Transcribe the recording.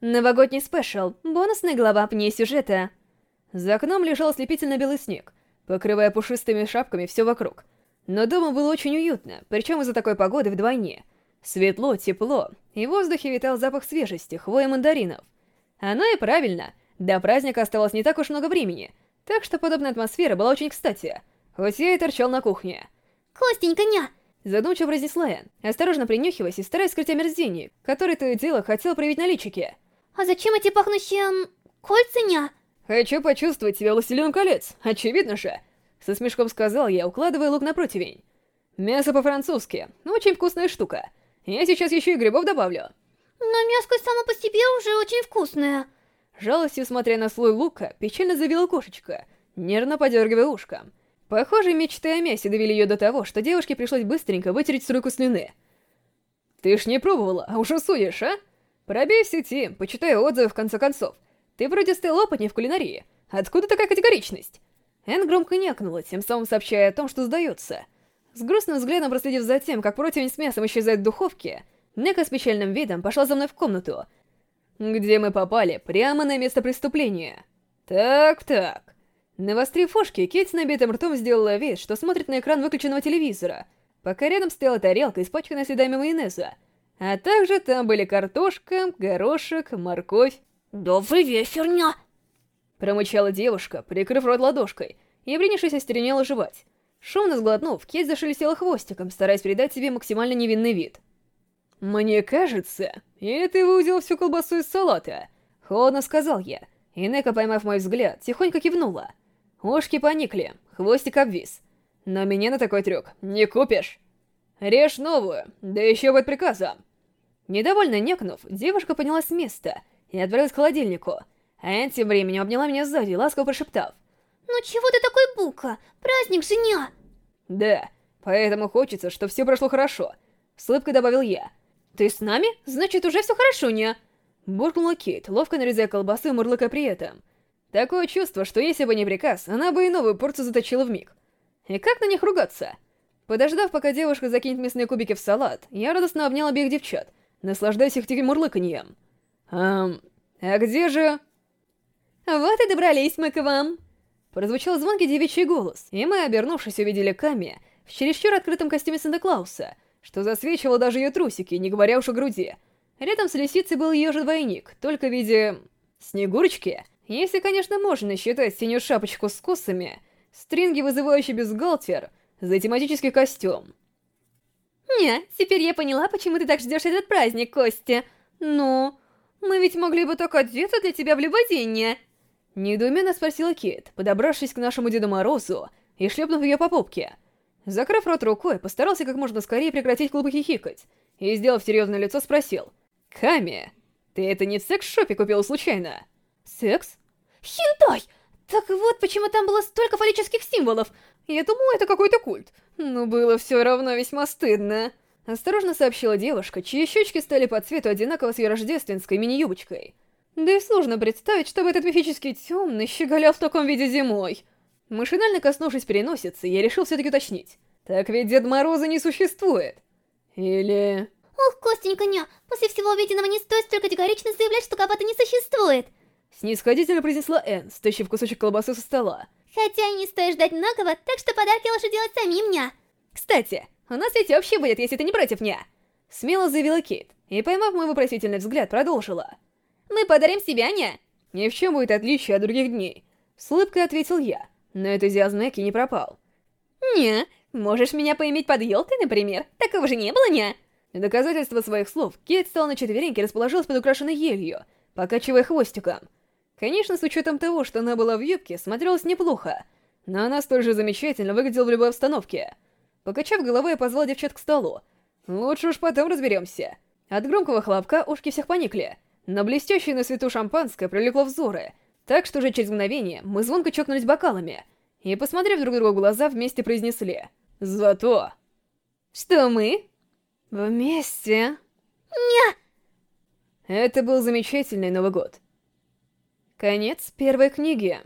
Новогодний спешл. Бонусная глава вне сюжета. За окном лежал ослепительно белый снег, покрывая пушистыми шапками все вокруг. Но дома было очень уютно, причем из-за такой погоды вдвойне. Светло, тепло, и в воздухе витал запах свежести, хвои мандаринов. Оно и правильно, до праздника оставалось не так уж много времени, так что подобная атмосфера была очень кстати, хоть я и торчал на кухне. «Костенька, ня!» Задумчиво произнесла Энн, осторожно принюхиваясь и стараясь скрыть омерзение, которое то и дело хотел проявить на личике. «А зачем эти пахнущие... кольца, ня?» «Хочу почувствовать себя властелином колец, очевидно же!» Со смешком сказал я, укладывая лук на противень. «Мясо по-французски, очень вкусная штука. Я сейчас еще и грибов добавлю». «Но мяско само по себе уже очень вкусное». Жалостью смотря на слой лука, печально завела кошечка, нервно подергивая ушком. Похоже, мечты о мясе довели ее до того, что девушке пришлось быстренько вытереть струйку слюны. «Ты ж не пробовала, а уже судишь, а? Пробей в сети, почитай отзывы в конце концов. Ты вроде стал опытней в кулинарии. Откуда такая категоричность?» Энн громко някнула, тем самым сообщая о том, что сдается. С грустным взглядом проследив за тем, как противень с мясом исчезает в духовке, Нека с печальным видом пошла за мной в комнату, где мы попали прямо на место преступления. Так-так. Навострив ушки, Кейт с набитым ртом сделала вид, что смотрит на экран выключенного телевизора, пока рядом стояла тарелка, испачканная следами майонеза. А также там были картошка, горошек, морковь. «Добрый вечер, ня!» Промычала девушка, прикрыв рот ладошкой, и, принявшись, остеренела жевать. Шумно сглотнув, Кейт зашелестела хвостиком, стараясь придать себе максимально невинный вид. «Мне кажется, это выудил всю колбасу из салата», — холодно сказал я. И Нека, поймав мой взгляд, тихонько кивнула. Ушки поникли, хвостик обвис. Но меня на такой трюк не купишь. Режь новую, да еще под приказом. Недовольно некнув, девушка поднялась с места и отправилась к холодильнику. А Энн тем временем обняла меня сзади, ласково прошептав. «Ну чего ты такой бука? Праздник же ня!» «Да, поэтому хочется, чтобы все прошло хорошо», — с улыбкой добавил я. «Ты с нами? Значит, уже все хорошо, ня?» Буркнула Кейт, ловко нарезая колбасу и мурлыкая при этом. Такое чувство, что если бы не приказ, она бы и новую порцию заточила в миг. И как на них ругаться? Подождав, пока девушка закинет мясные кубики в салат, я радостно обнял обеих девчат, наслаждаясь их мурлыканьем. «Эм, а где же...» «Вот и добрались мы к вам!» Прозвучал звонкий девичий голос, и мы, обернувшись, увидели Ками в чересчур открытом костюме Санта-Клауса, что засвечивало даже ее трусики, не говоря уж о груди. Рядом с лисицей был ее же двойник, только в виде... Снегурочки? Если, конечно, можно считать синюю шапочку с косами, стринги, вызывающий бюстгальтер, за тематический костюм. Не, теперь я поняла, почему ты так ждешь этот праздник, Костя. Ну, мы ведь могли бы так одеться для тебя в любой? Недоуменно спросила Кит, подобравшись к нашему Деду Морозу и шлепнув ее по попке. Закрыв рот рукой, постарался как можно скорее прекратить клубы хихикать и, сделав серьезное лицо, спросил. «Ками, ты это не в секс-шопе купил случайно?» «Секс? Хентай! Так вот, почему там было столько фаллических символов. Я думала, это какой-то культ. Но было все равно весьма стыдно. Осторожно сообщила девушка, чьи щечки стали по цвету одинаково с ее рождественской мини-юбочкой. Да и сложно представить, чтобы этот мифический темный щеголял в таком виде зимой. Машинально коснувшись переносицы, я решил все-таки уточнить. Так ведь Дед Мороза не существует. Или... Ох, Костенька, ня, после всего увиденного не стоит столь категорично заявлять, что кого-то не существует. Снисходительно произнесла Энн, стащив кусочек колбасы со стола. Хотя и не стоит ждать многого, так что подарки лучше делать самим, ня. Кстати, у нас ведь общий будет, если ты не против, ня. Смело заявила Кейт, и, поймав мой вопросительный взгляд, продолжила. Мы подарим себя, ня. Ни в чем будет отличие от других дней. С улыбкой ответил я, но энтузиазм Неки не пропал. «Не, можешь меня поиметь под елкой, например? Такого же не было, ня?» В доказательство своих слов, Кейт стала на четвереньки и расположилась под украшенной елью, покачивая хвостиком. Конечно, с учетом того, что она была в юбке, смотрелась неплохо, но она столь же замечательно выглядела в любой обстановке. Покачав головой, я позвал девчат к столу. Лучше уж потом разберемся. От громкого хлопка ушки всех поникли, но блестящее на свету шампанское привлекло взоры, так что уже через мгновение мы звонко чокнулись бокалами и, посмотрев друг другу в глаза, вместе произнесли «Зато...» «Что мы?» «Вместе...» «Ня!» Это был замечательный Новый год. Конец первой книги.